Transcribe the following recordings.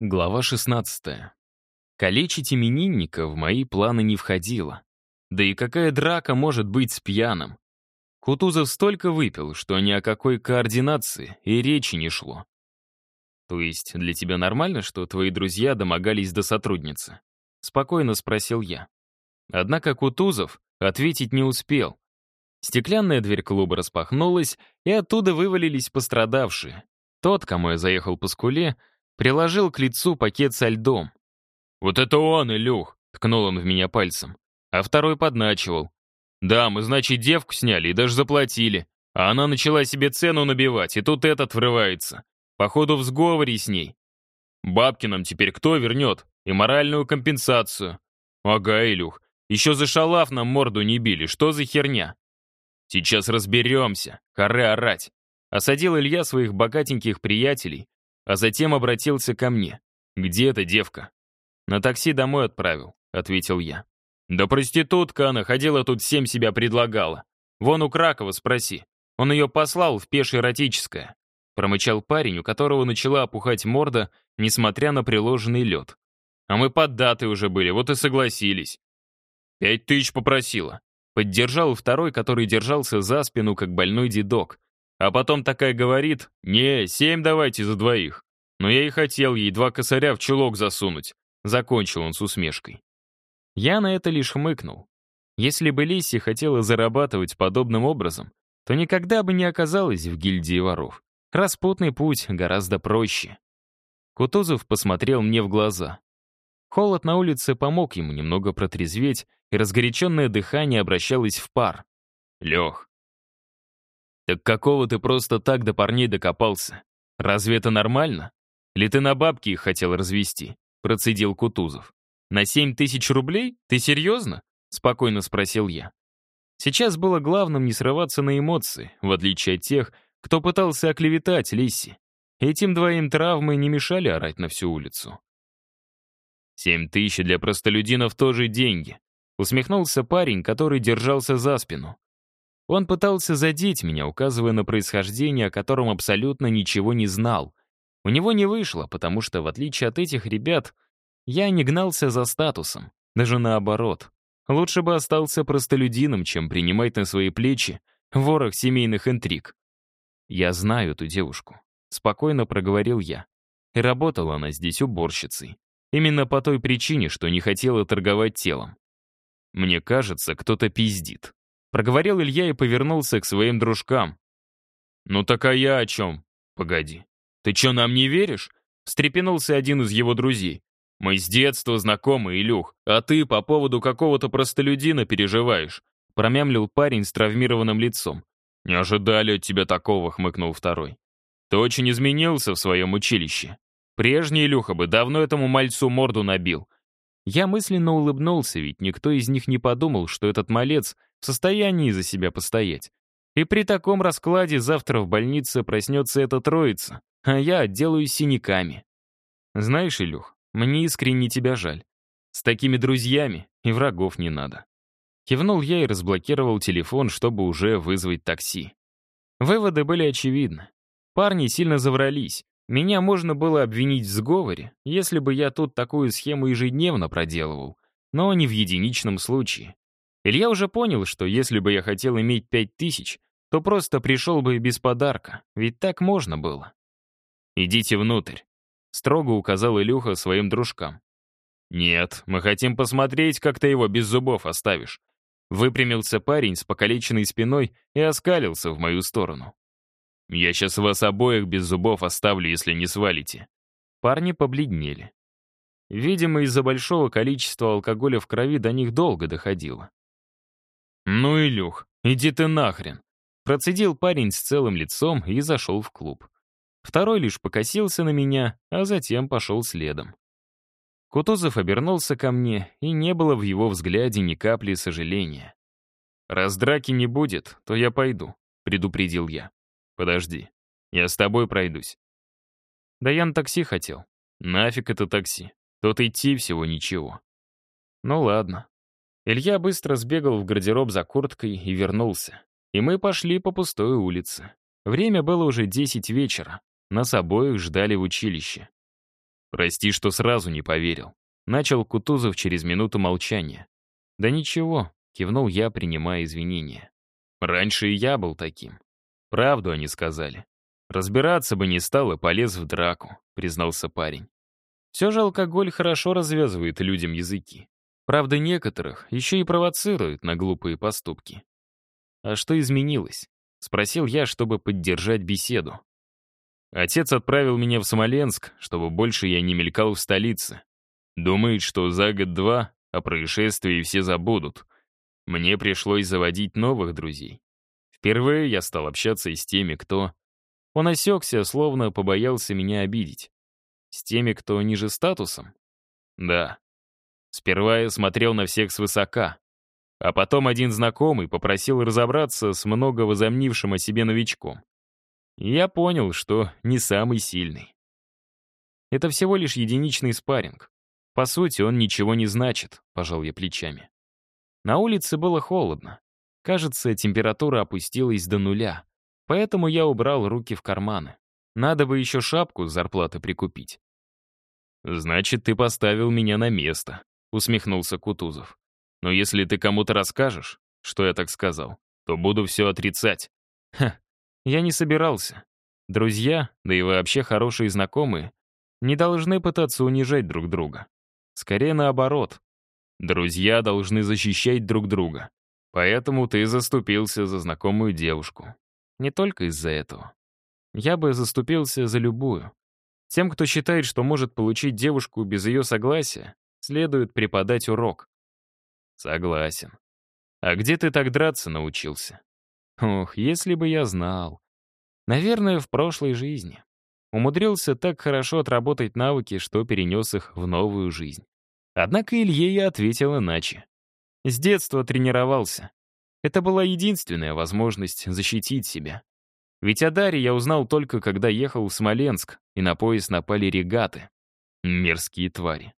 Глава 16. Калечить именинника в мои планы не входило. Да и какая драка может быть с пьяным? Кутузов столько выпил, что ни о какой координации и речи не шло. То есть для тебя нормально, что твои друзья домогались до сотрудницы? Спокойно спросил я. Однако Кутузов ответить не успел. Стеклянная дверь клуба распахнулась, и оттуда вывалились пострадавшие. Тот, кому я заехал по скуле, Приложил к лицу пакет со льдом. «Вот это он, Илюх!» — ткнул он в меня пальцем. А второй подначивал. «Да, мы, значит, девку сняли и даже заплатили. А она начала себе цену набивать, и тут этот врывается. Походу, в сговоре с ней. Бабки нам теперь кто вернет? И моральную компенсацию. Ага, Илюх, еще за шалав нам морду не били, что за херня? Сейчас разберемся, хоры орать. Осадил Илья своих богатеньких приятелей, а затем обратился ко мне. «Где эта девка?» «На такси домой отправил», — ответил я. «Да проститутка она, ходила тут всем себя предлагала. Вон у Кракова спроси. Он ее послал в пешеэротическое». Промычал парень, у которого начала опухать морда, несмотря на приложенный лед. «А мы под датой уже были, вот и согласились». «Пять тысяч попросила». Поддержал второй, который держался за спину, как больной дедок, а потом такая говорит, «Не, семь давайте за двоих». Но я и хотел ей два косаря в чулок засунуть. Закончил он с усмешкой. Я на это лишь хмыкнул. Если бы Лисси хотела зарабатывать подобным образом, то никогда бы не оказалась в гильдии воров. Распутный путь гораздо проще. Кутузов посмотрел мне в глаза. Холод на улице помог ему немного протрезветь, и разгоряченное дыхание обращалось в пар. «Лех, «Так какого ты просто так до парней докопался? Разве это нормально? Или ты на бабки их хотел развести?» Процедил Кутузов. «На семь тысяч рублей? Ты серьезно?» Спокойно спросил я. Сейчас было главным не срываться на эмоции, в отличие от тех, кто пытался оклеветать Лисси. Этим двоим травмы не мешали орать на всю улицу. «Семь тысяч для простолюдинов тоже деньги», усмехнулся парень, который держался за спину. Он пытался задеть меня, указывая на происхождение, о котором абсолютно ничего не знал. У него не вышло, потому что, в отличие от этих ребят, я не гнался за статусом. Даже наоборот. Лучше бы остался простолюдином, чем принимать на свои плечи ворох семейных интриг. «Я знаю эту девушку», — спокойно проговорил я. И работала она здесь уборщицей. Именно по той причине, что не хотела торговать телом. Мне кажется, кто-то пиздит. Проговорил Илья и повернулся к своим дружкам. «Ну так а я о чем? Погоди. Ты что, нам не веришь?» Встрепенулся один из его друзей. «Мы с детства знакомы, Илюх, а ты по поводу какого-то простолюдина переживаешь», промямлил парень с травмированным лицом. «Не ожидали от тебя такого», — хмыкнул второй. «Ты очень изменился в своем училище. Прежний Илюха бы давно этому мальцу морду набил». Я мысленно улыбнулся, ведь никто из них не подумал, что этот малец в состоянии за себя постоять. И при таком раскладе завтра в больнице проснется эта троица, а я отделаюсь синяками. Знаешь, Илюх, мне искренне тебя жаль. С такими друзьями и врагов не надо. Кивнул я и разблокировал телефон, чтобы уже вызвать такси. Выводы были очевидны. Парни сильно заврались. Меня можно было обвинить в сговоре, если бы я тут такую схему ежедневно проделывал, но не в единичном случае. Илья уже понял, что если бы я хотел иметь пять тысяч, то просто пришел бы без подарка, ведь так можно было. «Идите внутрь», — строго указал Илюха своим дружкам. «Нет, мы хотим посмотреть, как ты его без зубов оставишь». Выпрямился парень с покалеченной спиной и оскалился в мою сторону. «Я сейчас вас обоих без зубов оставлю, если не свалите». Парни побледнели. Видимо, из-за большого количества алкоголя в крови до них долго доходило. «Ну, Илюх, иди ты нахрен!» Процедил парень с целым лицом и зашел в клуб. Второй лишь покосился на меня, а затем пошел следом. Кутузов обернулся ко мне, и не было в его взгляде ни капли сожаления. «Раз драки не будет, то я пойду», — предупредил я. «Подожди, я с тобой пройдусь». Да я на такси хотел. Нафиг это такси. Тут идти всего ничего. Ну ладно, Илья быстро сбегал в гардероб за курткой и вернулся. И мы пошли по пустой улице. Время было уже 10 вечера. Нас обоих ждали в училище. Прости, что сразу не поверил. Начал Кутузов через минуту молчания. Да ничего, кивнул я, принимая извинения. Раньше и я был таким. Правду они сказали. Разбираться бы не стал и полез в драку, признался парень. Все же алкоголь хорошо развязывает людям языки. Правда, некоторых еще и провоцирует на глупые поступки. «А что изменилось?» — спросил я, чтобы поддержать беседу. Отец отправил меня в Смоленск, чтобы больше я не мелькал в столице. Думает, что за год-два о происшествии все забудут. Мне пришлось заводить новых друзей. Впервые я стал общаться и с теми, кто... Он осекся, словно побоялся меня обидеть. С теми, кто ниже статусом? Да. Сперва я смотрел на всех свысока. А потом один знакомый попросил разобраться с много возомнившим о себе новичком. Я понял, что не самый сильный. Это всего лишь единичный спарринг. По сути, он ничего не значит, пожал я плечами. На улице было холодно. Кажется, температура опустилась до нуля. Поэтому я убрал руки в карманы. Надо бы еще шапку с зарплаты прикупить. «Значит, ты поставил меня на место», — усмехнулся Кутузов. «Но если ты кому-то расскажешь, что я так сказал, то буду все отрицать». «Ха, я не собирался. Друзья, да и вообще хорошие знакомые, не должны пытаться унижать друг друга. Скорее наоборот. Друзья должны защищать друг друга. Поэтому ты заступился за знакомую девушку. Не только из-за этого. Я бы заступился за любую. Тем, кто считает, что может получить девушку без ее согласия, следует преподать урок. Согласен. А где ты так драться научился? Ох, если бы я знал. Наверное, в прошлой жизни. Умудрился так хорошо отработать навыки, что перенес их в новую жизнь. Однако Илье я ответил иначе. С детства тренировался. Это была единственная возможность защитить себя. Ведь о Даре я узнал только, когда ехал в Смоленск, и на поезд напали регаты. Мерзкие твари.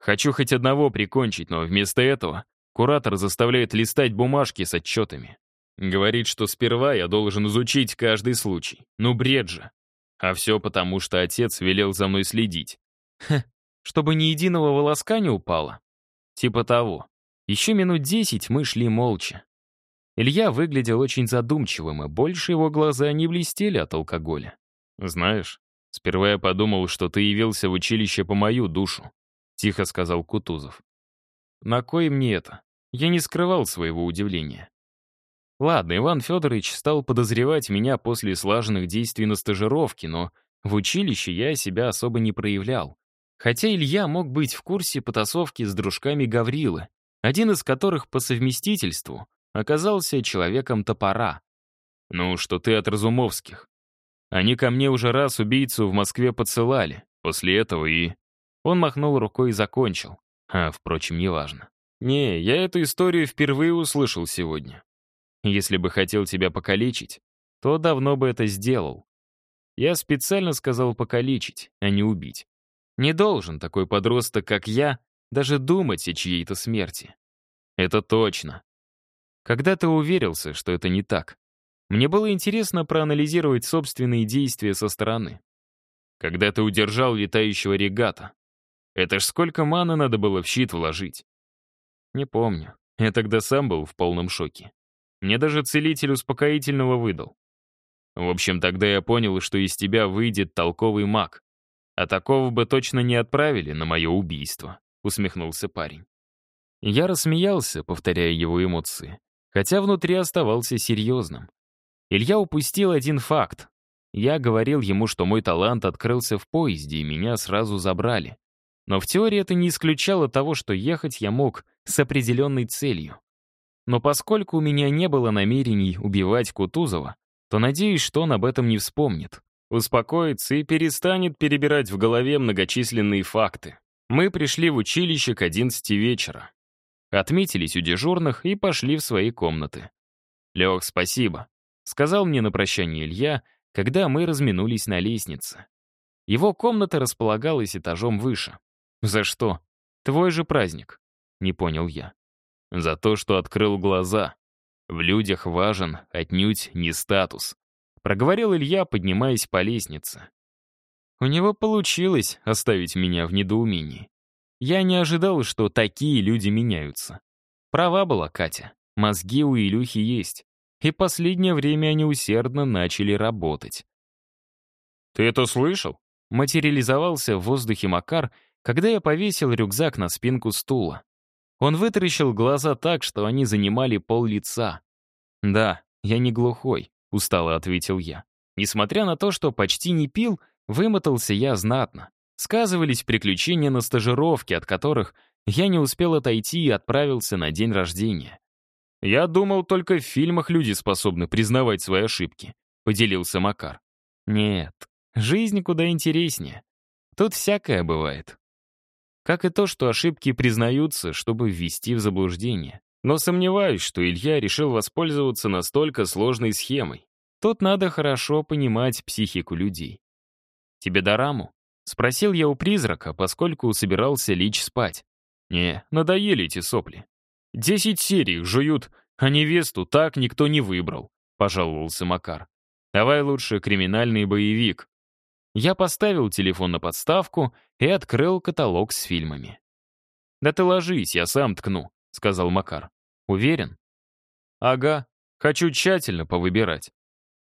Хочу хоть одного прикончить, но вместо этого куратор заставляет листать бумажки с отчетами. Говорит, что сперва я должен изучить каждый случай. Ну, бред же. А все потому, что отец велел за мной следить. Хе, чтобы ни единого волоска не упало. Типа того. Еще минут десять мы шли молча. Илья выглядел очень задумчивым, и больше его глаза не блестели от алкоголя. «Знаешь, сперва я подумал, что ты явился в училище по мою душу», — тихо сказал Кутузов. «На кой мне это?» Я не скрывал своего удивления. Ладно, Иван Федорович стал подозревать меня после слаженных действий на стажировке, но в училище я себя особо не проявлял. Хотя Илья мог быть в курсе потасовки с дружками Гаврилы, один из которых по совместительству оказался человеком топора. Ну, что ты от Разумовских. Они ко мне уже раз убийцу в Москве подсылали. После этого и... Он махнул рукой и закончил. А, впрочем, неважно. Не, я эту историю впервые услышал сегодня. Если бы хотел тебя покалечить, то давно бы это сделал. Я специально сказал покалечить, а не убить. Не должен такой подросток, как я, даже думать о чьей-то смерти. Это точно. Когда ты уверился, что это не так? Мне было интересно проанализировать собственные действия со стороны. Когда ты удержал летающего регата. Это ж сколько маны надо было в щит вложить. Не помню. Я тогда сам был в полном шоке. Мне даже целитель успокоительного выдал. В общем, тогда я понял, что из тебя выйдет толковый маг. А такого бы точно не отправили на мое убийство, усмехнулся парень. Я рассмеялся, повторяя его эмоции хотя внутри оставался серьезным. Илья упустил один факт. Я говорил ему, что мой талант открылся в поезде, и меня сразу забрали. Но в теории это не исключало того, что ехать я мог с определенной целью. Но поскольку у меня не было намерений убивать Кутузова, то надеюсь, что он об этом не вспомнит. Успокоится и перестанет перебирать в голове многочисленные факты. Мы пришли в училище к 11 вечера. Отметились у дежурных и пошли в свои комнаты. «Лех, спасибо», — сказал мне на прощание Илья, когда мы разминулись на лестнице. Его комната располагалась этажом выше. «За что? Твой же праздник», — не понял я. «За то, что открыл глаза. В людях важен отнюдь не статус», — проговорил Илья, поднимаясь по лестнице. У него получилось оставить меня в недоумении. Я не ожидал, что такие люди меняются. Права была Катя. Мозги у Илюхи есть. И последнее время они усердно начали работать. «Ты это слышал?» Материализовался в воздухе Макар, когда я повесил рюкзак на спинку стула. Он вытаращил глаза так, что они занимали пол лица. «Да, я не глухой», — устало ответил я. Несмотря на то, что почти не пил, вымотался я знатно. Сказывались приключения на стажировке, от которых я не успел отойти и отправился на день рождения. «Я думал, только в фильмах люди способны признавать свои ошибки», — поделился Макар. «Нет, жизнь куда интереснее. Тут всякое бывает. Как и то, что ошибки признаются, чтобы ввести в заблуждение. Но сомневаюсь, что Илья решил воспользоваться настолько сложной схемой. Тут надо хорошо понимать психику людей. «Тебе дораму?» — спросил я у призрака, поскольку собирался лечь спать. «Не, надоели эти сопли. Десять серий жуют, а невесту так никто не выбрал», — пожаловался Макар. «Давай лучше криминальный боевик». Я поставил телефон на подставку и открыл каталог с фильмами. «Да ты ложись, я сам ткну», — сказал Макар. «Уверен?» «Ага, хочу тщательно повыбирать.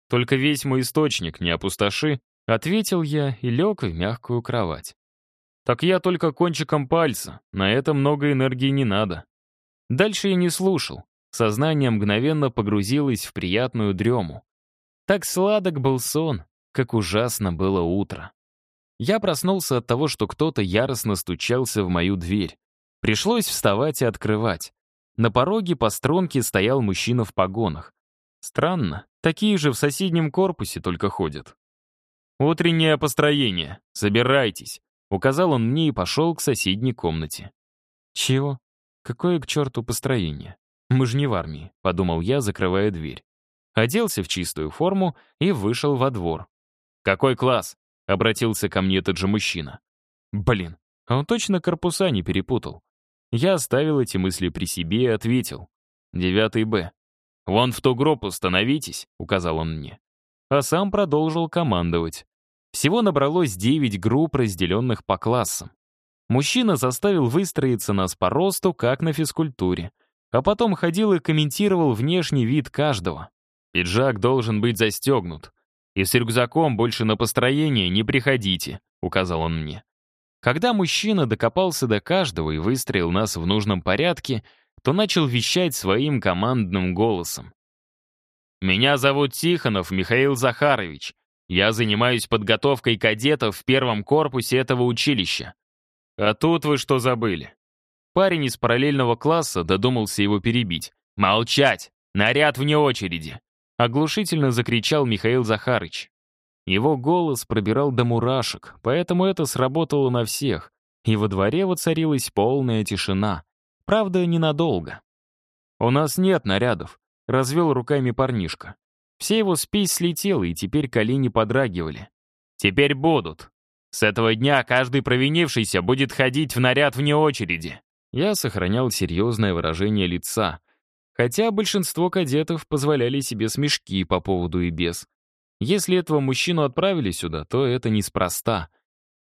Только весь мой источник не опустоши», — ответил я и лег в мягкую кровать. «Так я только кончиком пальца, на это много энергии не надо». Дальше я не слушал, сознание мгновенно погрузилось в приятную дрему. Так сладок был сон, как ужасно было утро. Я проснулся от того, что кто-то яростно стучался в мою дверь. Пришлось вставать и открывать. На пороге по струнке стоял мужчина в погонах. Странно, такие же в соседнем корпусе только ходят. «Утреннее построение. Собирайтесь», — указал он мне и пошел к соседней комнате. «Чего? Какое к черту построение? Мы же не в армии», — подумал я, закрывая дверь. Оделся в чистую форму и вышел во двор. «Какой класс?» — обратился ко мне тот же мужчина. «Блин, а он точно корпуса не перепутал. Я оставил эти мысли при себе и ответил. «Девятый Б». «Вон в ту группу становитесь», — указал он мне. А сам продолжил командовать. Всего набралось девять групп, разделенных по классам. Мужчина заставил выстроиться нас по росту, как на физкультуре. А потом ходил и комментировал внешний вид каждого. Пиджак должен быть застегнут. И с рюкзаком больше на построение не приходите, указал он мне. Когда мужчина докопался до каждого и выстроил нас в нужном порядке, то начал вещать своим командным голосом. «Меня зовут Тихонов Михаил Захарович. Я занимаюсь подготовкой кадетов в первом корпусе этого училища. А тут вы что забыли?» Парень из параллельного класса додумался его перебить. «Молчать! Наряд вне очереди!» Оглушительно закричал Михаил Захарыч. Его голос пробирал до мурашек, поэтому это сработало на всех, и во дворе воцарилась полная тишина. Правда, ненадолго. «У нас нет нарядов», — развел руками парнишка. Все его спесь слетела, и теперь колени подрагивали. «Теперь будут. С этого дня каждый провинившийся будет ходить в наряд вне очереди». Я сохранял серьезное выражение лица, хотя большинство кадетов позволяли себе смешки по поводу и без. Если этого мужчину отправили сюда, то это неспроста.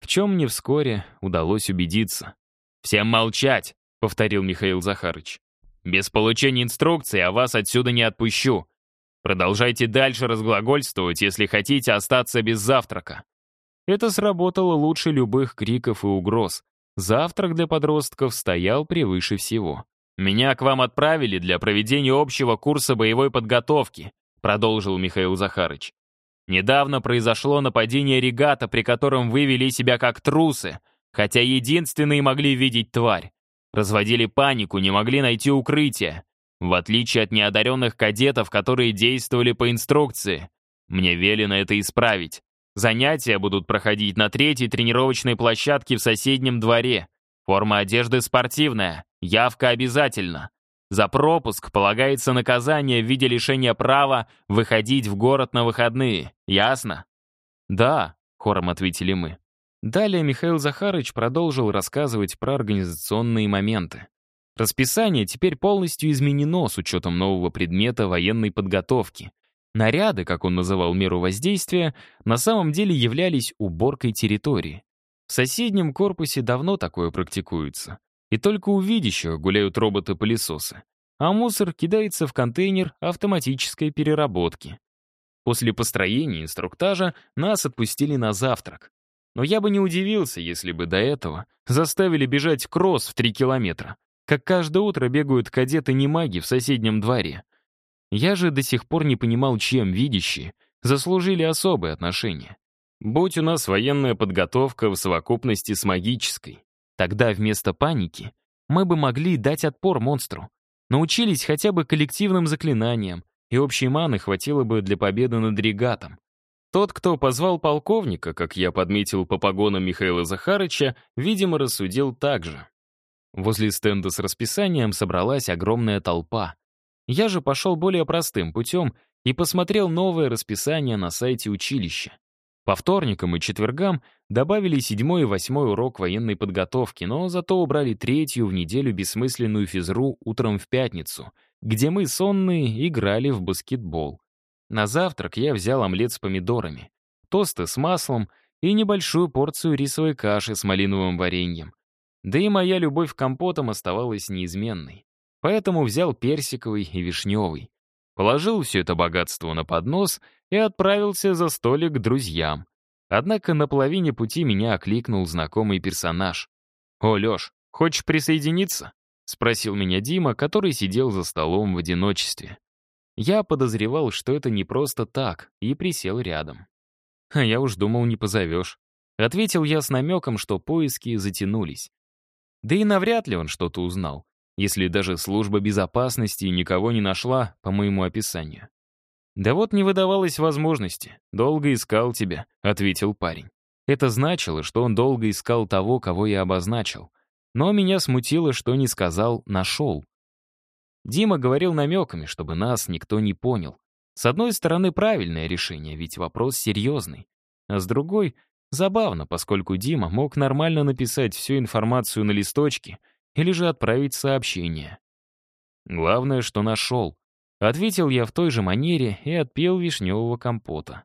В чем мне вскоре удалось убедиться. «Всем молчать!» — повторил Михаил Захарыч. «Без получения инструкции я вас отсюда не отпущу. Продолжайте дальше разглагольствовать, если хотите остаться без завтрака». Это сработало лучше любых криков и угроз. Завтрак для подростков стоял превыше всего. «Меня к вам отправили для проведения общего курса боевой подготовки», продолжил Михаил Захарыч. Недавно произошло нападение регата, при котором вы вели себя как трусы, хотя единственные могли видеть тварь. Разводили панику, не могли найти укрытие. В отличие от неодаренных кадетов, которые действовали по инструкции. Мне велено это исправить. Занятия будут проходить на третьей тренировочной площадке в соседнем дворе. Форма одежды спортивная, явка обязательно. За пропуск полагается наказание в виде лишения права выходить в город на выходные. Ясно? Да, хором ответили мы. Далее Михаил Захарыч продолжил рассказывать про организационные моменты. Расписание теперь полностью изменено с учетом нового предмета военной подготовки. Наряды, как он называл меру воздействия, на самом деле являлись уборкой территории. В соседнем корпусе давно такое практикуется. И только у видящих гуляют роботы-пылесосы. А мусор кидается в контейнер автоматической переработки. После построения инструктажа нас отпустили на завтрак. Но я бы не удивился, если бы до этого заставили бежать кросс в 3 километра, как каждое утро бегают кадеты-немаги в соседнем дворе. Я же до сих пор не понимал, чем видящие заслужили особые отношения. Будь у нас военная подготовка в совокупности с магической, тогда вместо паники мы бы могли дать отпор монстру. Научились хотя бы коллективным заклинаниям, и общей маны хватило бы для победы над регатом. Тот, кто позвал полковника, как я подметил по погонам Михаила Захарыча, видимо, рассудил так же. Возле стенда с расписанием собралась огромная толпа. Я же пошел более простым путем и посмотрел новое расписание на сайте училища. По вторникам и четвергам добавили седьмой и восьмой урок военной подготовки, но зато убрали третью в неделю бессмысленную физру утром в пятницу, где мы, сонные, играли в баскетбол. На завтрак я взял омлет с помидорами, тосты с маслом и небольшую порцию рисовой каши с малиновым вареньем. Да и моя любовь к компотам оставалась неизменной. Поэтому взял персиковый и вишневый. Положил все это богатство на поднос и отправился за столик к друзьям. Однако на половине пути меня окликнул знакомый персонаж. «О, Леш, хочешь присоединиться?» — спросил меня Дима, который сидел за столом в одиночестве. Я подозревал, что это не просто так, и присел рядом. «А я уж думал, не позовешь». Ответил я с намеком, что поиски затянулись. Да и навряд ли он что-то узнал, если даже служба безопасности никого не нашла по моему описанию. «Да вот не выдавалось возможности. Долго искал тебя», — ответил парень. Это значило, что он долго искал того, кого я обозначил. Но меня смутило, что не сказал «нашел». Дима говорил намеками, чтобы нас никто не понял. С одной стороны, правильное решение, ведь вопрос серьезный. А с другой, забавно, поскольку Дима мог нормально написать всю информацию на листочке или же отправить сообщение. Главное, что нашел. Ответил я в той же манере и отпил вишневого компота.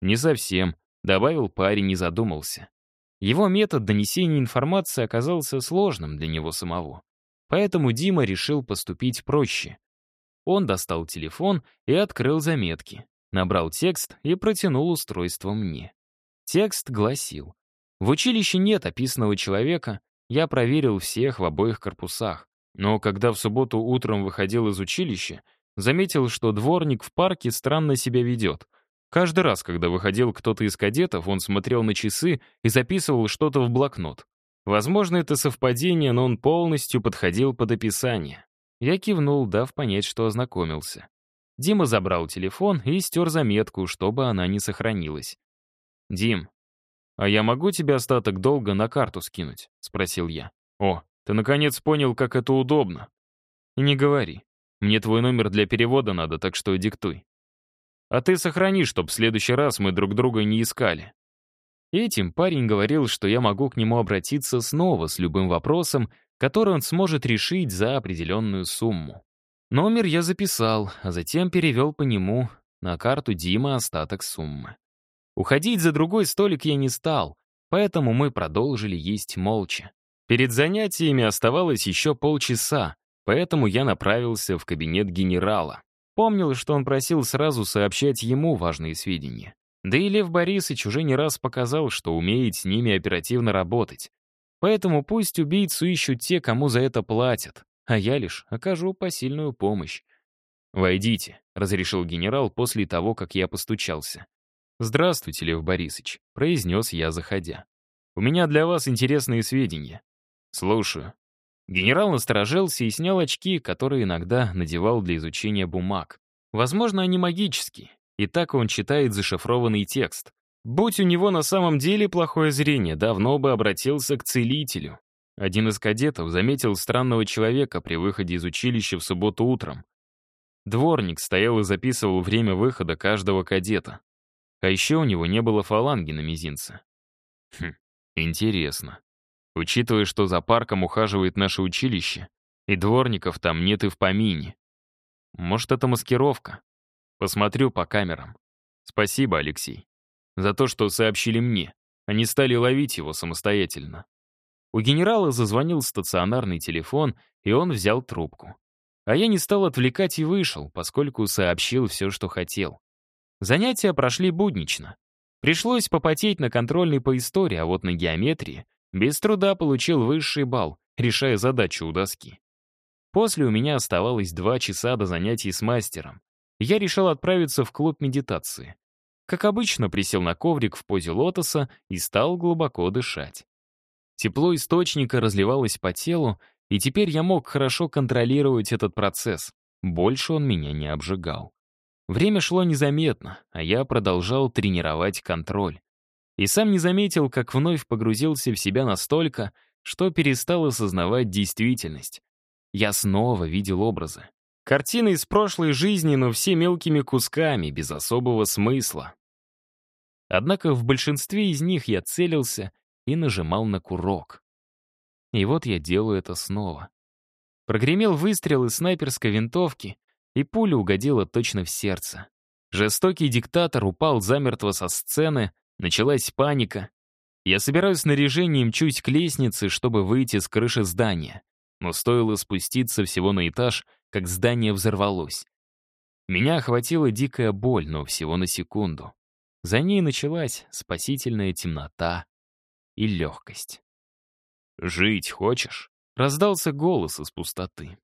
«Не совсем», — добавил парень и задумался. Его метод донесения информации оказался сложным для него самого. Поэтому Дима решил поступить проще. Он достал телефон и открыл заметки, набрал текст и протянул устройство мне. Текст гласил. В училище нет описанного человека, я проверил всех в обоих корпусах. Но когда в субботу утром выходил из училища, заметил, что дворник в парке странно себя ведет. Каждый раз, когда выходил кто-то из кадетов, он смотрел на часы и записывал что-то в блокнот. Возможно, это совпадение, но он полностью подходил под описание. Я кивнул, дав понять, что ознакомился. Дима забрал телефон и стер заметку, чтобы она не сохранилась. «Дим, а я могу тебе остаток долга на карту скинуть?» — спросил я. «О, ты наконец понял, как это удобно». «Не говори. Мне твой номер для перевода надо, так что диктуй». «А ты сохрани, чтоб в следующий раз мы друг друга не искали». Этим парень говорил, что я могу к нему обратиться снова с любым вопросом, который он сможет решить за определенную сумму. Номер я записал, а затем перевел по нему на карту Дима остаток суммы. Уходить за другой столик я не стал, поэтому мы продолжили есть молча. Перед занятиями оставалось еще полчаса, поэтому я направился в кабинет генерала. Помнил, что он просил сразу сообщать ему важные сведения. Да и Лев Борисович уже не раз показал, что умеет с ними оперативно работать. Поэтому пусть убийцу ищут те, кому за это платят, а я лишь окажу посильную помощь. «Войдите», — разрешил генерал после того, как я постучался. «Здравствуйте, Лев Борисович», — произнес я, заходя. «У меня для вас интересные сведения». «Слушаю». Генерал насторожился и снял очки, которые иногда надевал для изучения бумаг. Возможно, они магические, и так он читает зашифрованный текст. Будь у него на самом деле плохое зрение, давно бы обратился к целителю. Один из кадетов заметил странного человека при выходе из училища в субботу утром. Дворник стоял и записывал время выхода каждого кадета. А еще у него не было фаланги на мизинце. Хм, интересно. Учитывая, что за парком ухаживает наше училище, и дворников там нет и в помине. Может, это маскировка? Посмотрю по камерам. Спасибо, Алексей. За то, что сообщили мне. Они стали ловить его самостоятельно. У генерала зазвонил стационарный телефон, и он взял трубку. А я не стал отвлекать и вышел, поскольку сообщил все, что хотел. Занятия прошли буднично. Пришлось попотеть на контрольной по истории, а вот на геометрии без труда получил высший балл, решая задачу у доски. После у меня оставалось два часа до занятий с мастером. Я решил отправиться в клуб медитации. Как обычно, присел на коврик в позе лотоса и стал глубоко дышать. Тепло источника разливалось по телу, и теперь я мог хорошо контролировать этот процесс. Больше он меня не обжигал. Время шло незаметно, а я продолжал тренировать контроль. И сам не заметил, как вновь погрузился в себя настолько, что перестал осознавать действительность. Я снова видел образы. Картины из прошлой жизни, но все мелкими кусками, без особого смысла. Однако в большинстве из них я целился и нажимал на курок. И вот я делаю это снова. Прогремел выстрел из снайперской винтовки, и пуля угодила точно в сердце. Жестокий диктатор упал замертво со сцены, началась паника. Я собираюсь снаряжение и мчусь к лестнице, чтобы выйти с крыши здания. Но стоило спуститься всего на этаж, как здание взорвалось. Меня охватила дикая боль, но всего на секунду. За ней началась спасительная темнота и легкость. «Жить хочешь?» — раздался голос из пустоты.